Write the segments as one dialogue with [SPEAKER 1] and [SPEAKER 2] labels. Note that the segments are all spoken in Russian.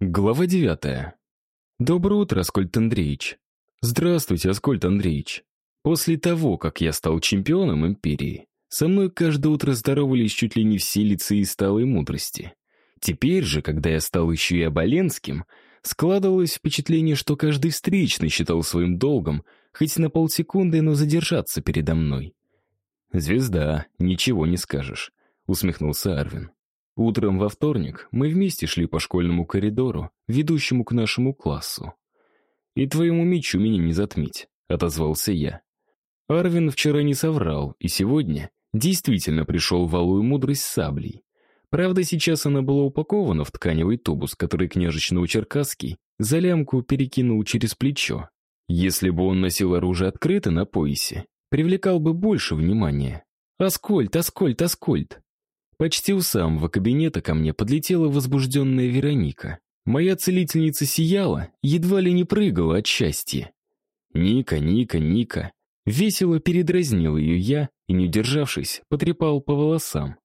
[SPEAKER 1] Глава девятая. Доброе утро, Аскольд Андреевич. Здравствуйте, Аскольд Андреевич. После того, как я стал чемпионом империи, со мной каждое утро здоровались чуть ли не все лицеи сталой мудрости. Теперь же, когда я стал еще и оболенским, складывалось впечатление, что каждый встречный считал своим долгом хоть на полсекунды, но задержаться передо мной. «Звезда, ничего не скажешь», — усмехнулся Арвин. Утром во вторник мы вместе шли по школьному коридору, ведущему к нашему классу. «И твоему мечу меня не затмить», — отозвался я. Арвин вчера не соврал, и сегодня действительно пришел в алую мудрость саблей. Правда, сейчас она была упакована в тканевый тубус, который княжич Новочеркасский за лямку перекинул через плечо. Если бы он носил оружие открыто на поясе, привлекал бы больше внимания. «Аскольд, Аскольд, Аскольд!» Почти у самого кабинета ко мне подлетела возбужденная Вероника. Моя целительница сияла, едва ли не прыгала от счастья. «Ника, Ника, Ника!» Весело передразнил ее я и, не удержавшись, потрепал по волосам.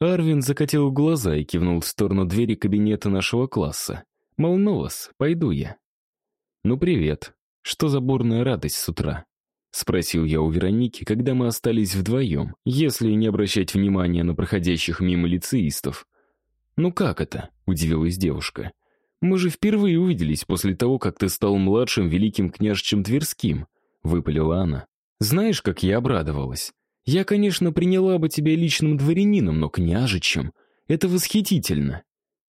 [SPEAKER 1] Арвин закатил глаза и кивнул в сторону двери кабинета нашего класса. Мол, ну вас, пойду я. «Ну, привет. Что за бурная радость с утра?» — спросил я у Вероники, когда мы остались вдвоем, если не обращать внимания на проходящих мимо лицеистов. «Ну как это?» — удивилась девушка. «Мы же впервые увиделись после того, как ты стал младшим великим княжичем Тверским», — выпалила она. «Знаешь, как я обрадовалась? Я, конечно, приняла бы тебя личным дворянином, но княжичем — это восхитительно.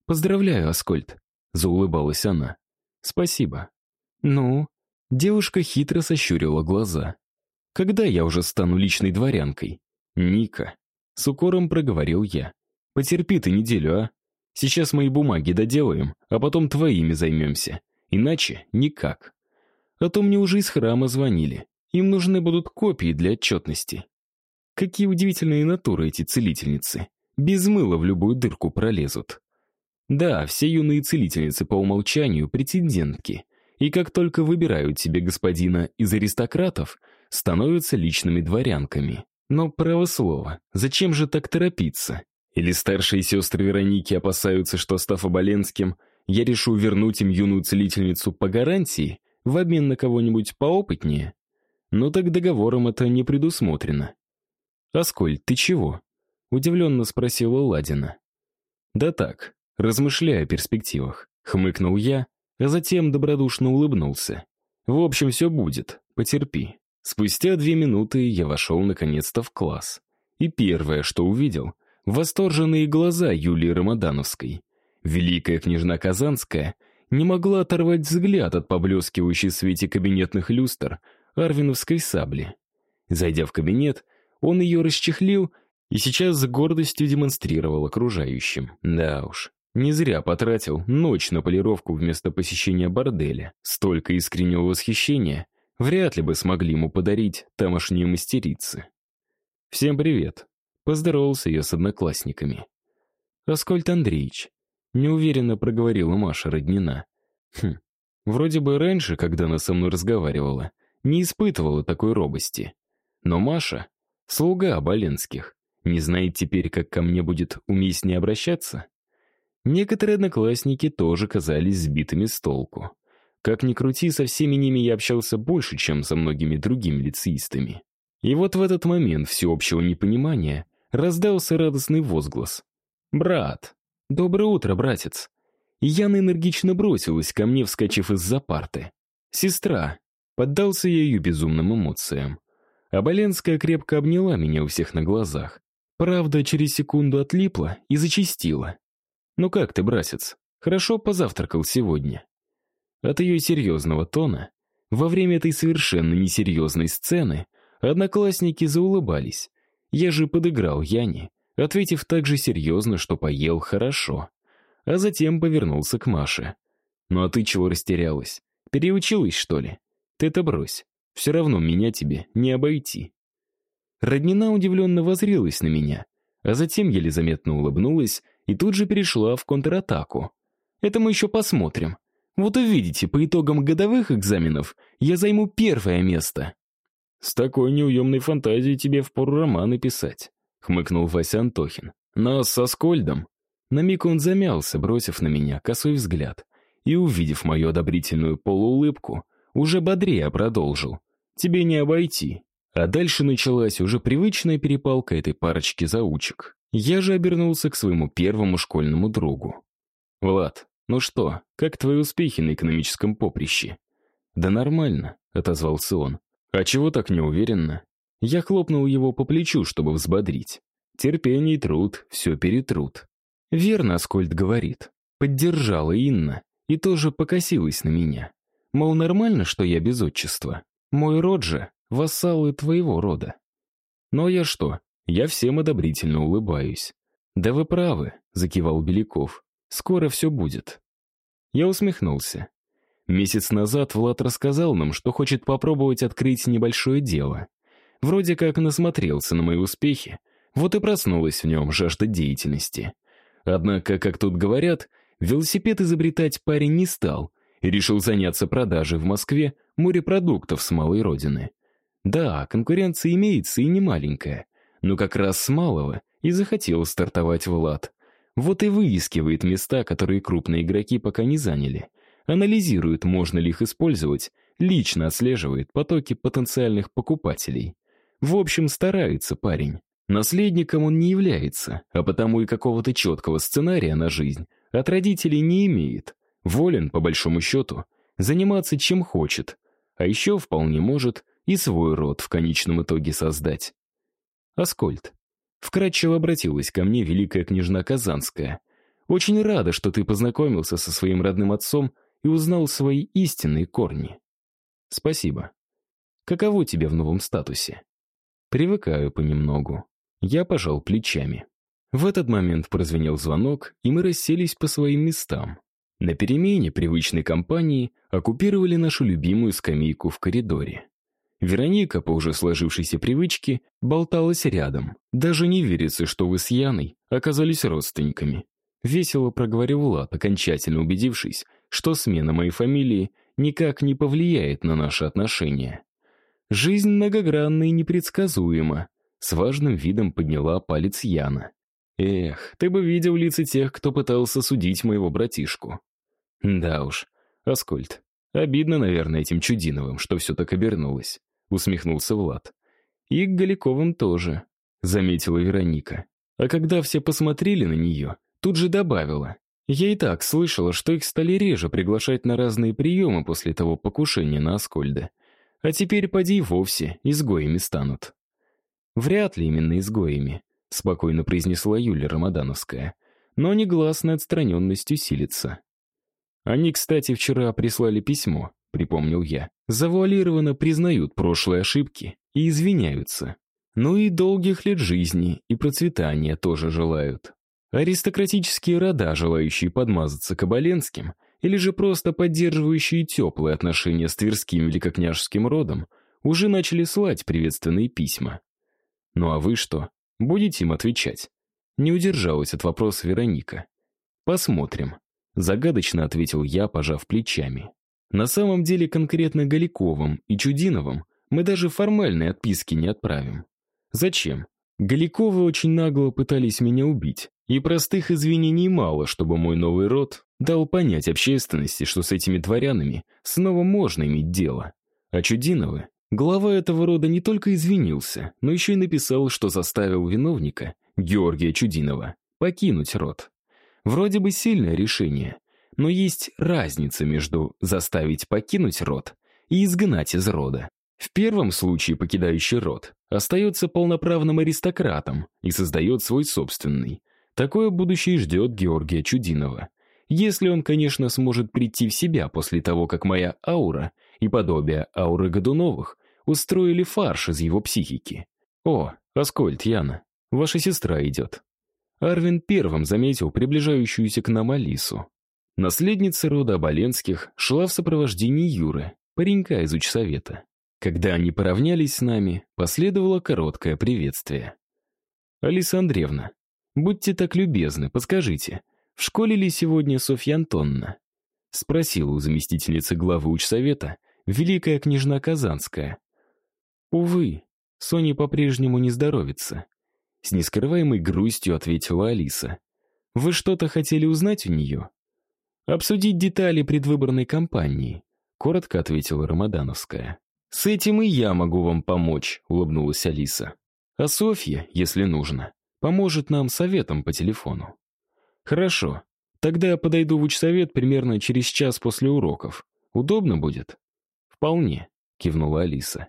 [SPEAKER 1] Поздравляю, Аскольд», — заулыбалась она. «Спасибо». «Ну, Девушка хитро сощурила глаза. «Когда я уже стану личной дворянкой?» «Ника», — с укором проговорил я. «Потерпи ты неделю, а? Сейчас мои бумаги доделаем, а потом твоими займемся. Иначе никак. А то мне уже из храма звонили. Им нужны будут копии для отчетности. Какие удивительные натуры эти целительницы. Без мыла в любую дырку пролезут. Да, все юные целительницы по умолчанию претендентки и как только выбирают себе господина из аристократов, становятся личными дворянками. Но, право слово, зачем же так торопиться? Или старшие сестры Вероники опасаются, что, став Оболенским, я решу вернуть им юную целительницу по гарантии в обмен на кого-нибудь поопытнее? Но так договором это не предусмотрено. «Аскольд, ты чего?» — удивленно спросила Ладина. «Да так, размышляя о перспективах», — хмыкнул я, а затем добродушно улыбнулся. «В общем, все будет, потерпи». Спустя две минуты я вошел наконец-то в класс. И первое, что увидел — восторженные глаза Юлии Рамадановской. Великая княжна Казанская не могла оторвать взгляд от поблескивающей в свете кабинетных люстр арвиновской сабли. Зайдя в кабинет, он ее расчехлил и сейчас с гордостью демонстрировал окружающим. Да уж, не зря потратил ночь на полировку вместо посещения борделя. Столько искреннего восхищения вряд ли бы смогли ему подарить тамошние мастерицы. «Всем привет!» — поздоровался я с одноклассниками. «Аскольд Андреевич», — неуверенно проговорила Маша Роднина. «Хм, вроде бы раньше, когда она со мной разговаривала, не испытывала такой робости. Но Маша — слуга Оболенских, не знает теперь, как ко мне будет уместнее обращаться?» Некоторые одноклассники тоже казались сбитыми с толку. Как ни крути, со всеми ними я общался больше, чем со многими другими лицеистами. И вот в этот момент всеобщего непонимания раздался радостный возглас. «Брат! Доброе утро, братец!» И Яна энергично бросилась ко мне, вскочив из-за парты. «Сестра!» Поддался я ее безумным эмоциям. Оболенская крепко обняла меня у всех на глазах. Правда, через секунду отлипла и зачистила. «Ну как ты, братец? Хорошо позавтракал сегодня?» От ее серьезного тона, во время этой совершенно несерьезной сцены, одноклассники заулыбались. Я же подыграл Яне, ответив так же серьезно, что поел хорошо. А затем повернулся к Маше. «Ну а ты чего растерялась? Переучилась, что ли? Ты-то брось. Все равно меня тебе не обойти». Роднина удивленно возрилась на меня, а затем еле заметно улыбнулась и тут же перешла в контратаку. Это мы еще посмотрим. Вот увидите, по итогам годовых экзаменов я займу первое место. С такой неуемной фантазией тебе впору романы писать, хмыкнул Вася Антохин. Но со Скольдом. На миг он замялся, бросив на меня косой взгляд, и, увидев мою одобрительную полуулыбку, уже бодрее продолжил. «Тебе не обойти». А дальше началась уже привычная перепалка этой парочки заучек. Я же обернулся к своему первому школьному другу. «Влад, ну что, как твои успехи на экономическом поприще?» «Да нормально», — отозвался он. «А чего так неуверенно?» Я хлопнул его по плечу, чтобы взбодрить. Терпение и труд все перетрут. Верно, Аскольд говорит. Поддержала Инна и тоже покосилась на меня. Мол, нормально, что я без отчества. Мой род же — вассалы твоего рода. Но я что? Я всем одобрительно улыбаюсь. «Да вы правы», — закивал Беляков. «Скоро все будет». Я усмехнулся. Месяц назад Влад рассказал нам, что хочет попробовать открыть небольшое дело. Вроде как насмотрелся на мои успехи, вот и проснулась в нем жажда деятельности. Однако, как тут говорят, велосипед изобретать парень не стал и решил заняться продажей в Москве морепродуктов с малой родины. Да, конкуренция имеется и не маленькая, но как раз с малого и захотел стартовать Влад. Вот и выискивает места, которые крупные игроки пока не заняли — анализирует, можно ли их использовать, лично отслеживает потоки потенциальных покупателей. В общем, старается парень. Наследником он не является, а потому и какого-то четкого сценария на жизнь от родителей не имеет. Волен, по большому счету, заниматься чем хочет, а еще вполне может и свой род в конечном итоге создать. Аскольд. Вкратчиво обратилась ко мне великая княжна Казанская. Очень рада, что ты познакомился со своим родным отцом и узнал свои истинные корни. Спасибо. Каково тебе в новом статусе? Привыкаю понемногу. Я пожал плечами. В этот момент прозвенел звонок, и мы расселись по своим местам. На перемене привычной компании оккупировали нашу любимую скамейку в коридоре. Вероника, по уже сложившейся привычке, болталась рядом. Даже не верится, что вы с Яной оказались родственниками. Весело проговорил Влад, окончательно убедившись, что смена моей фамилии никак не повлияет на наши отношения. Жизнь многогранна и непредсказуема. С важным видом подняла палец Яна. Эх, ты бы видел лица тех, кто пытался судить моего братишку. Да уж, Аскольд, обидно, наверное, этим Чудиновым, что все так обернулось, усмехнулся Влад. И к Галиковым тоже, заметила Вероника. А когда все посмотрели на нее, тут же добавила. Я и так слышала, что их стали реже приглашать на разные приемы после того покушения на Аскольда. А теперь поди и вовсе изгоями станут. Вряд ли именно изгоями, спокойно произнесла Юля Рамадановская. Но негласная отстраненность усилится. Они, кстати, вчера прислали письмо, припомнил я. Завуалированно признают прошлые ошибки и извиняются. Ну и долгих лет жизни и процветания тоже желают. Аристократические рода, желающие подмазаться Кабаленским, или же просто поддерживающие теплые отношения с Тверским великокняжеским родом, уже начали слать приветственные письма. Ну а вы что, будете им отвечать? Не удержалась от вопроса Вероника. Посмотрим. Загадочно ответил я, пожав плечами. На самом деле конкретно Галиковым и Чудиновым мы даже формальные отписки не отправим. Зачем? Галиковы очень нагло пытались меня убить, и простых извинений мало, чтобы мой новый род дал понять общественности, что с этими дворянами снова можно иметь дело. А Чудиновы, глава этого рода не только извинился, но еще и написал, что заставил виновника, Георгия Чудинова, покинуть род. Вроде бы сильное решение, но есть разница между заставить покинуть род и изгнать из рода. В первом случае покидающий род остается полноправным аристократом и создает свой собственный, Такое будущее ждет Георгия Чудинова. Если он, конечно, сможет прийти в себя после того, как моя аура и подобие ауры Годуновых устроили фарш из его психики. О, Аскольд, Яна, ваша сестра идет. Арвин первым заметил приближающуюся к нам Алису. Наследница рода Оболенских шла в сопровождении Юры, паренька из учсовета. Когда они поравнялись с нами, последовало короткое приветствие. «Алиса Андреевна, Будьте так любезны, подскажите, в школе ли сегодня Софья Антонна? Спросила у заместительницы главы учсовета великая княжна Казанская. Увы, Соне по-прежнему не здоровится. С нескрываемой грустью ответила Алиса. Вы что-то хотели узнать у нее? «Обсудить детали предвыборной кампании», — коротко ответила Рамадановская. «С этим и я могу вам помочь», — улыбнулась Алиса. «А Софья, если нужно, поможет нам советом по телефону». «Хорошо. Тогда я подойду в учсовет примерно через час после уроков. Удобно будет?» «Вполне», — кивнула Алиса.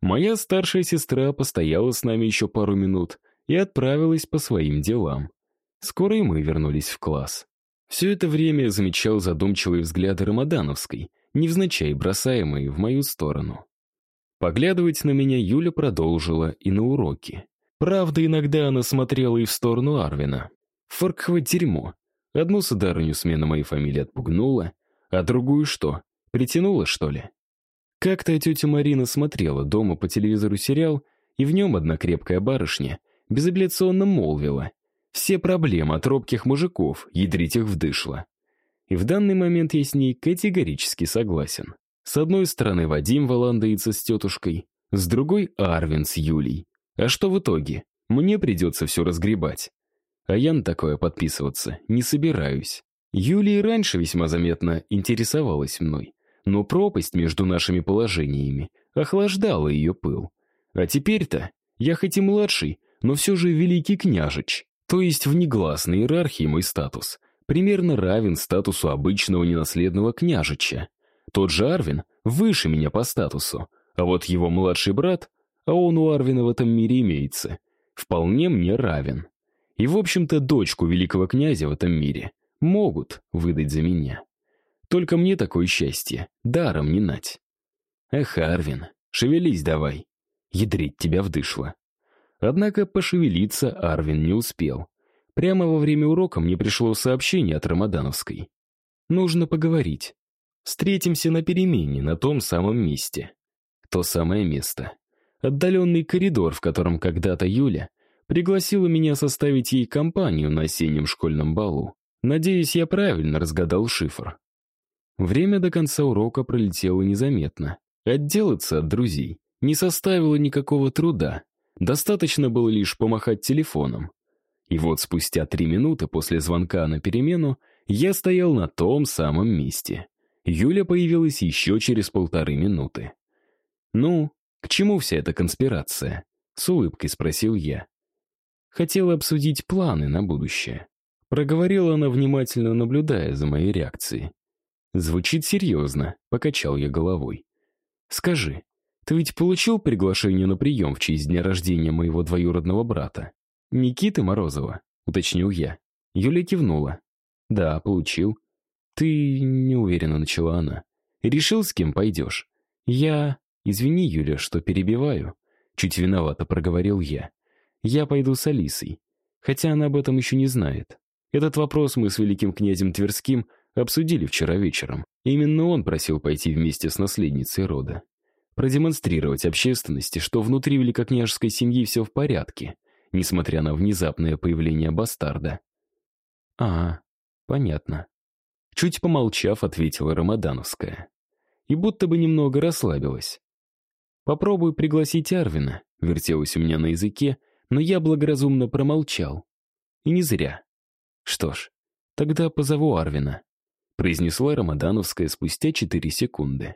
[SPEAKER 1] Моя старшая сестра постояла с нами еще пару минут и отправилась по своим делам. Скоро и мы вернулись в класс. Все это время я замечал задумчивые взгляды Рамадановской, невзначай бросаемые в мою сторону. Поглядывать на меня Юля продолжила и на уроки. Правда, иногда она смотрела и в сторону Арвина. Фаркхово дерьмо. Одну сударыню смена моей фамилии отпугнула, а другую что, притянула, что ли? Как-то тетя Марина смотрела дома по телевизору сериал, и в нем одна крепкая барышня безапелляционно молвила. Все проблемы от робких мужиков, ядрить их вдышло. И в данный момент я с ней категорически согласен. С одной стороны Вадим валандается с тетушкой, с другой Арвин с Юлей. А что в итоге? Мне придется все разгребать. А я на такое подписываться не собираюсь. Юлия раньше весьма заметно интересовалась мной но пропасть между нашими положениями охлаждала ее пыл. А теперь-то я хоть и младший, но все же великий княжич, то есть в негласной иерархии мой статус примерно равен статусу обычного ненаследного княжича. Тот же Арвин выше меня по статусу, а вот его младший брат, а он у Арвина в этом мире имеется, вполне мне равен. И, в общем-то, дочку великого князя в этом мире могут выдать за меня. Только мне такое счастье, даром не нать. Эх, Арвин, шевелись давай. Ядрить тебя вдышло. Однако пошевелиться Арвин не успел. Прямо во время урока мне пришло сообщение от Рамадановской. Нужно поговорить. Встретимся на перемене, на том самом месте. То самое место. Отдаленный коридор, в котором когда-то Юля пригласила меня составить ей компанию на осеннем школьном балу. Надеюсь, я правильно разгадал шифр. Время до конца урока пролетело незаметно. Отделаться от друзей не составило никакого труда. Достаточно было лишь помахать телефоном. И вот спустя три минуты после звонка на перемену я стоял на том самом месте. Юля появилась еще через полторы минуты. «Ну, к чему вся эта конспирация?» — с улыбкой спросил я. Хотела обсудить планы на будущее. Проговорила она, внимательно наблюдая за моей реакцией. Звучит серьезно, покачал я головой. Скажи, ты ведь получил приглашение на прием в честь дня рождения моего двоюродного брата? Никиты Морозова, уточнил я. Юля кивнула. Да, получил. Ты неуверенно начала она. Решил, с кем пойдешь? Я... Извини, Юля, что перебиваю. Чуть виновато проговорил я. Я пойду с Алисой. Хотя она об этом еще не знает. Этот вопрос мы с великим князем Тверским Обсудили вчера вечером. Именно он просил пойти вместе с наследницей рода. Продемонстрировать общественности, что внутри великокняжеской семьи все в порядке, несмотря на внезапное появление бастарда. «А, понятно». Чуть помолчав, ответила Рамадановская. И будто бы немного расслабилась. «Попробуй пригласить Арвина», — вертелось у меня на языке, но я благоразумно промолчал. И не зря. Что ж, тогда позову Арвина произнесла Рамадановская спустя четыре секунды.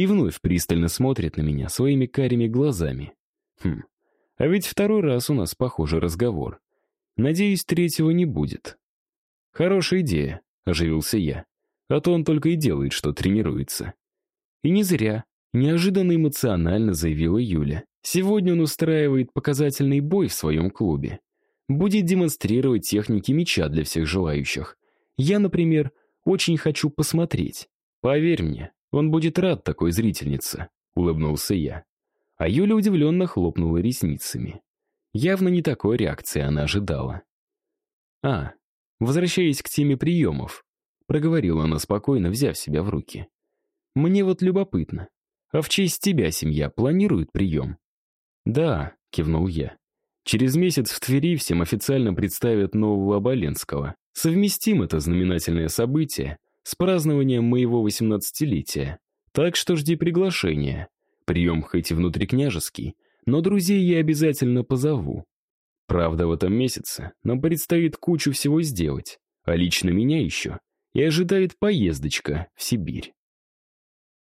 [SPEAKER 1] И вновь пристально смотрит на меня своими карими глазами. Хм, а ведь второй раз у нас похожий разговор. Надеюсь, третьего не будет. Хорошая идея, оживился я. А то он только и делает, что тренируется. И не зря. Неожиданно эмоционально заявила Юля. Сегодня он устраивает показательный бой в своем клубе. Будет демонстрировать техники меча для всех желающих. Я, например, очень хочу посмотреть. Поверь мне, он будет рад такой зрительнице», — улыбнулся я. А Юля удивленно хлопнула ресницами. Явно не такой реакции она ожидала. «А, возвращаясь к теме приемов», — проговорила она спокойно, взяв себя в руки. «Мне вот любопытно, а в честь тебя семья планирует прием?» «Да», — кивнул я. «Через месяц в Твери всем официально представят нового Оболенского. Совместим это знаменательное событие с празднованием моего восемнадцатилетия. Так что жди приглашения. Прием хоть и внутрикняжеский, но друзей я обязательно позову. Правда, в этом месяце нам предстоит кучу всего сделать, а лично меня еще и ожидает поездочка в Сибирь.